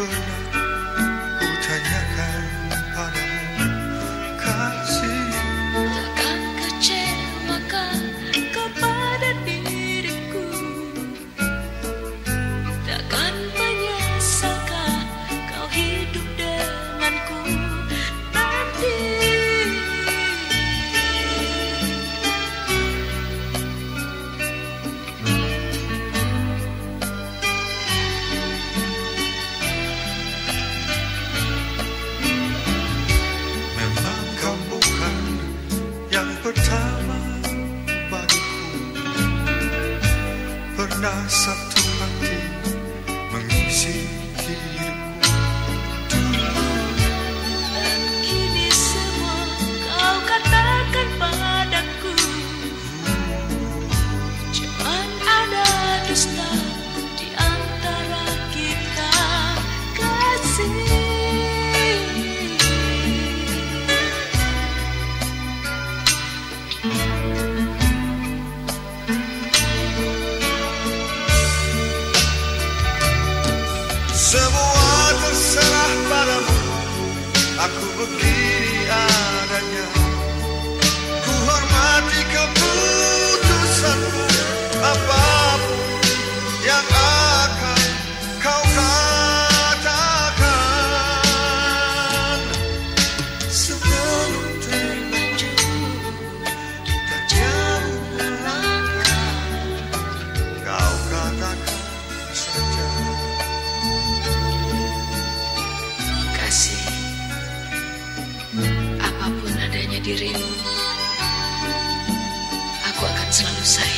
open. myself Semua terserah padamu. Aku begini adanya. Dirimu, aku akan selalu sayang